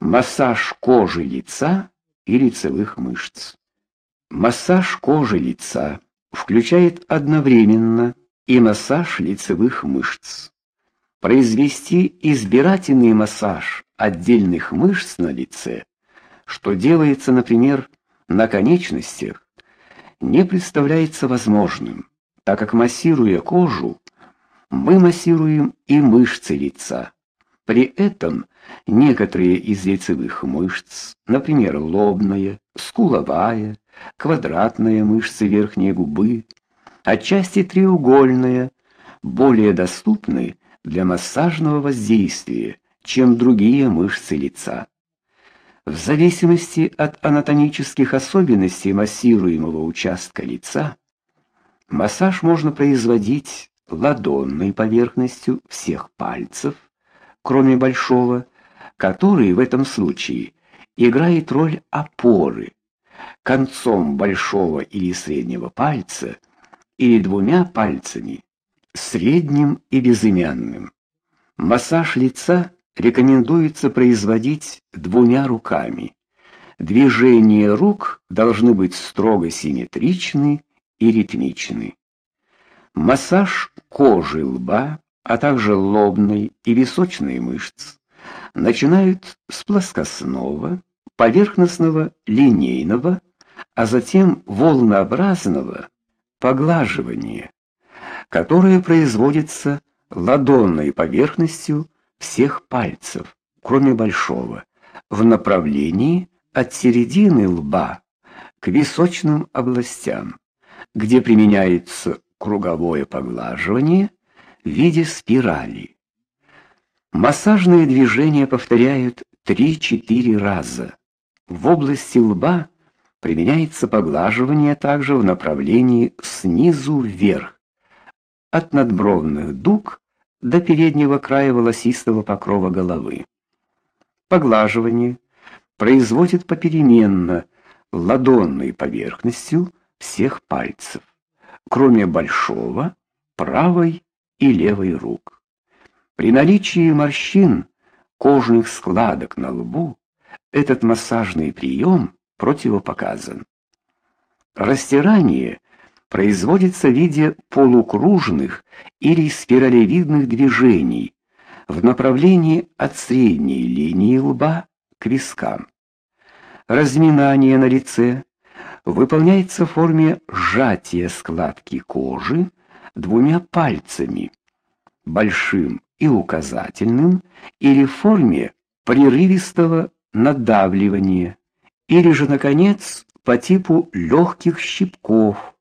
Массаж кожи лица и лицевых мышц. Массаж кожи лица включает одновременно и массаж лицевых мышц. Произвести избирательный массаж отдельных мышц на лице, что делается, например, на конечностях, не представляется возможным, так как массируя кожу, мы массируем и мышцы лица. При этом некоторые из лицевых мышц, например, лобная, скуловая, квадратная мышцы верхней губы, отчасти треугольная, более доступны для массажного воздействия, чем другие мышцы лица. В зависимости от анатомических особенностей массируемого участка лица, массаж можно производить ладонной поверхностью всех пальцев, кроме большого, который в этом случае играет роль опоры, концом большого или среднего пальца или двумя пальцами, средним и безымянным. Массаж лица рекомендуется производить двумя руками. Движения рук должны быть строго симметричны и ритмичны. Массаж кожи лба а также лобной и височной мышц, начинают с плоскостного, поверхностного, линейного, а затем волнообразного поглаживания, которое производится ладонной поверхностью всех пальцев, кроме большого, в направлении от середины лба к височным областям, где применяется круговое поглаживание в виде спирали. Массажные движения повторяют 3-4 раза. В области лба применяется поглаживание также в направлении снизу вверх, от надбровных дуг до переднего края волосистого покрова головы. Поглаживание производит попеременно ладонной поверхностью всех пальцев, кроме большого, правой и левой рук. При наличии морщин, кожных складок на лбу, этот массажный прием противопоказан. Растирание производится в виде полукружных или спиралевидных движений в направлении от средней линии лба к вискам. Разминание на лице выполняется в форме сжатия складки кожи двумя пальцами, большим и указательным, или в форме прерывистого надавливания, или же наконец по типу легких щипков.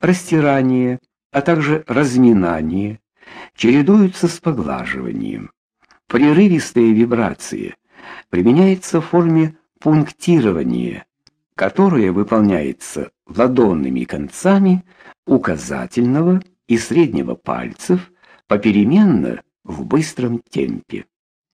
Растирание, а также разминание чередуются с поглаживанием. Прерывистые вибрации применяются в форме пунктирования, которое выполняется ладонными концами указательного и среднего пальцев попеременно в быстром темпе.